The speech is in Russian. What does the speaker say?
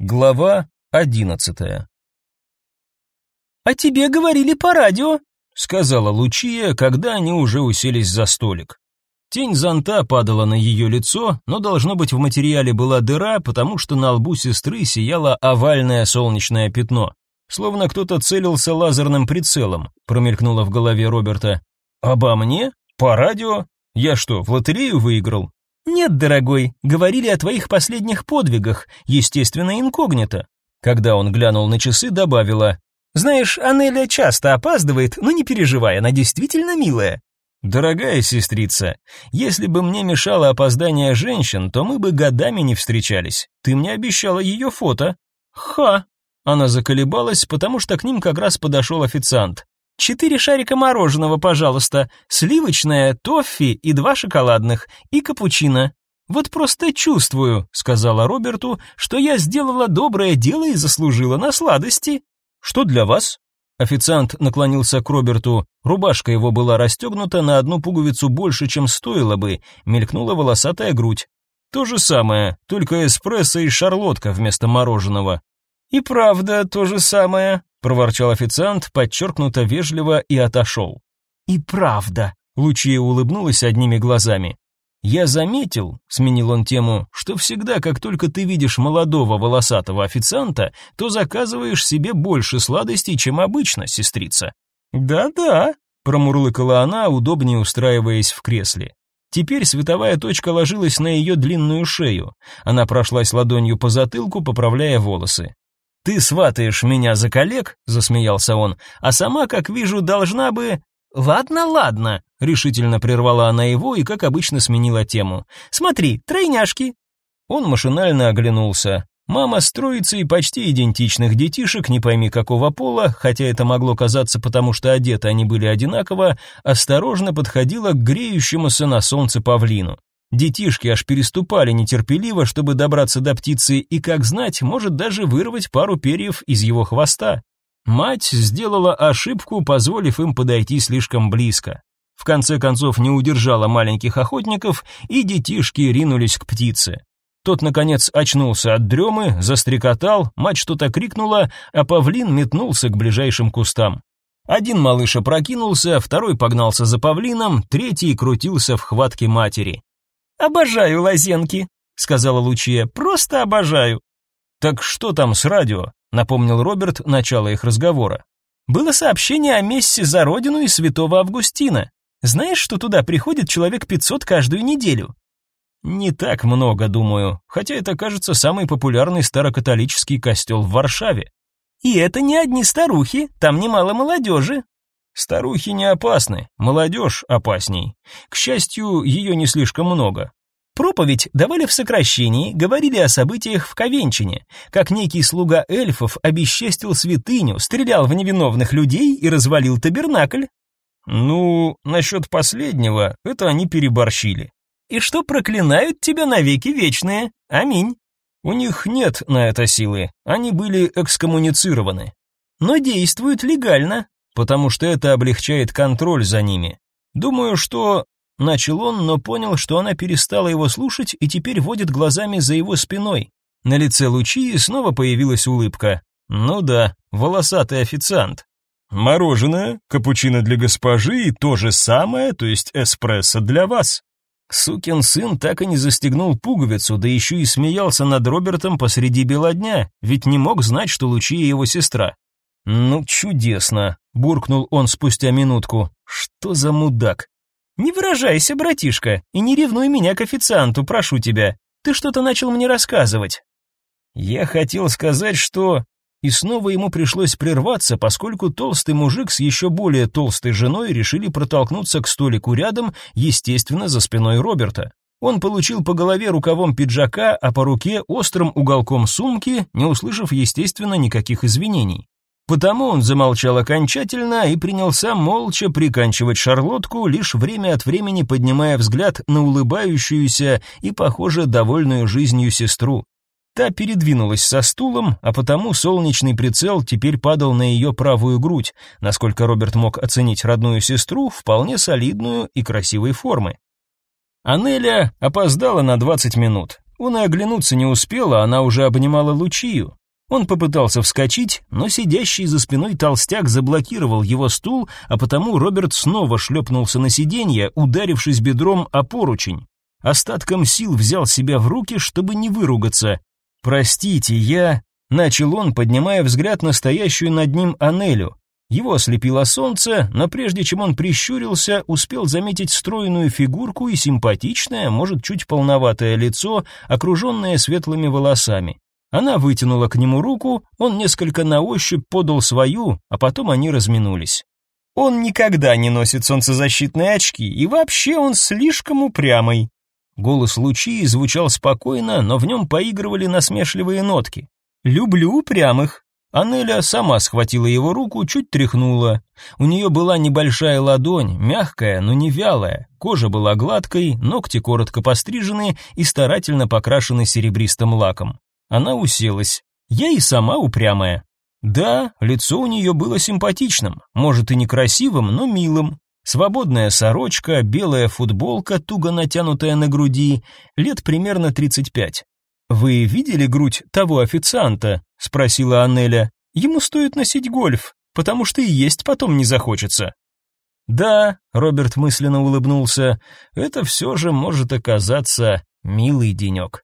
Глава одиннадцатая. «О тебе говорили по радио», — сказала Лучия, когда они уже уселись за столик. Тень зонта падала на ее лицо, но, должно быть, в материале была дыра, потому что на лбу сестры сияло овальное солнечное пятно. Словно кто-то целился лазерным прицелом, промелькнуло в голове Роберта. «Обо мне? По радио? Я что, в лотерею выиграл?» «Нет, дорогой, говорили о твоих последних подвигах, естественно, инкогнито». Когда он глянул на часы, добавила, «Знаешь, Анеля часто опаздывает, но не переживай, она действительно милая». «Дорогая сестрица, если бы мне мешало опоздание женщин, то мы бы годами не встречались. Ты мне обещала ее фото». «Ха!» Она заколебалась, потому что к ним как раз подошел официант. Четыре шарика мороженого, пожалуйста, сливочное, тоффи и два шоколадных, и капучино. Вот просто чувствую, сказала Роберту, что я сделала доброе дело и заслужила на сладости. Что для вас? Официант наклонился к Роберту. Рубашка его была расстегнута на одну пуговицу больше, чем стоило бы. Мелькнула волосатая грудь. То же самое, только эспрессо и шарлотка вместо мороженого. И правда, то же самое, проворчал официант, подчеркнуто вежливо и отошел. И правда, Лучия улыбнулась одними глазами. Я заметил, сменил он тему, что всегда, как только ты видишь молодого волосатого официанта, то заказываешь себе больше сладостей, чем обычно, сестрица. Да-да, промурлыкала она, удобнее устраиваясь в кресле. Теперь световая точка ложилась на ее длинную шею. Она прошлась ладонью по затылку, поправляя волосы. «Ты сватаешь меня за коллег», — засмеялся он, «а сама, как вижу, должна бы...» «Ладно, ладно», — решительно прервала она его и, как обычно, сменила тему. «Смотри, тройняшки». Он машинально оглянулся. Мама с троицей почти идентичных детишек, не пойми какого пола, хотя это могло казаться потому, что одеты они были одинаково, осторожно подходила к греющемуся на солнце павлину. Детишки аж переступали нетерпеливо, чтобы добраться до птицы, и, как знать, может даже вырвать пару перьев из его хвоста. Мать сделала ошибку, позволив им подойти слишком близко. В конце концов не удержала маленьких охотников, и детишки ринулись к птице. Тот, наконец, очнулся от дремы, застрекотал, мать что-то крикнула, а павлин метнулся к ближайшим кустам. Один малыш опрокинулся, второй погнался за павлином, третий крутился в хватке матери. «Обожаю лазенки», — сказала Лучия, — «просто обожаю». «Так что там с радио?» — напомнил Роберт начало их разговора. «Было сообщение о мессе за родину и святого Августина. Знаешь, что туда приходит человек пятьсот каждую неделю?» «Не так много, думаю, хотя это, кажется, самый популярный старокатолический костел в Варшаве». «И это не одни старухи, там немало молодежи», Старухи не опасны, молодежь опасней. К счастью, ее не слишком много. Проповедь давали в сокращении, говорили о событиях в Ковенчине, как некий слуга эльфов обесчестил святыню, стрелял в невиновных людей и развалил табернакль. Ну, насчет последнего, это они переборщили. И что проклинают тебя навеки вечные. Аминь. У них нет на это силы, они были экскоммуницированы. Но действуют легально, потому что это облегчает контроль за ними. Думаю, что начал он, но понял, что она перестала его слушать и теперь водит глазами за его спиной. На лице Лучии снова появилась улыбка. Ну да, волосатый официант. Мороженое, капучино для госпожи и то же самое, то есть эспрессо для вас. Сукин сын так и не застегнул пуговицу, да еще и смеялся над Робертом посреди бела дня, ведь не мог знать, что Лучия его сестра. Ну, чудесно, буркнул он спустя минутку. Что за мудак? Не выражайся, братишка, и не ревнуй меня к официанту, прошу тебя. Ты что-то начал мне рассказывать. Я хотел сказать, что и снова ему пришлось прерваться, поскольку толстый мужик с еще более толстой женой решили протолкнуться к столику рядом, естественно, за спиной Роберта. Он получил по голове рукавом пиджака, а по руке острым уголком сумки, не услышав, естественно, никаких извинений. Потому он замолчал окончательно и принялся молча приканчивать шарлотку, лишь время от времени поднимая взгляд на улыбающуюся и, похоже, довольную жизнью сестру. Та передвинулась со стулом, а потому солнечный прицел теперь падал на ее правую грудь, насколько Роберт мог оценить родную сестру, вполне солидную и красивой формы. Анеля опоздала на 20 минут. Он и оглянуться не успел, а она уже обнимала Лучию. Он попытался вскочить, но сидящий за спиной толстяк заблокировал его стул, а потому Роберт снова шлепнулся на сиденье, ударившись бедром о поручень. Остатком сил взял себя в руки, чтобы не выругаться. «Простите, я...» — начал он, поднимая взгляд на стоящую над ним Анелю. Его ослепило солнце, но прежде чем он прищурился, успел заметить стройную фигурку и симпатичное, может, чуть полноватое лицо, окруженное светлыми волосами. Она вытянула к нему руку, он несколько на ощупь подал свою, а потом они разминулись. Он никогда не носит солнцезащитные очки, и вообще он слишком упрямый. Голос Лучи звучал спокойно, но в нем поигрывали насмешливые нотки. «Люблю упрямых». Анеля сама схватила его руку, чуть тряхнула. У нее была небольшая ладонь, мягкая, но не вялая. Кожа была гладкой, ногти коротко пострижены и старательно покрашены серебристым лаком. Она уселась. Я и сама упрямая. Да, лицо у нее было симпатичным, может и некрасивым, но милым. Свободная сорочка, белая футболка, туго натянутая на груди, лет примерно 35. «Вы видели грудь того официанта?» — спросила Аннеля. «Ему стоит носить гольф, потому что и есть потом не захочется». «Да», — Роберт мысленно улыбнулся, — «это все же может оказаться милый денек».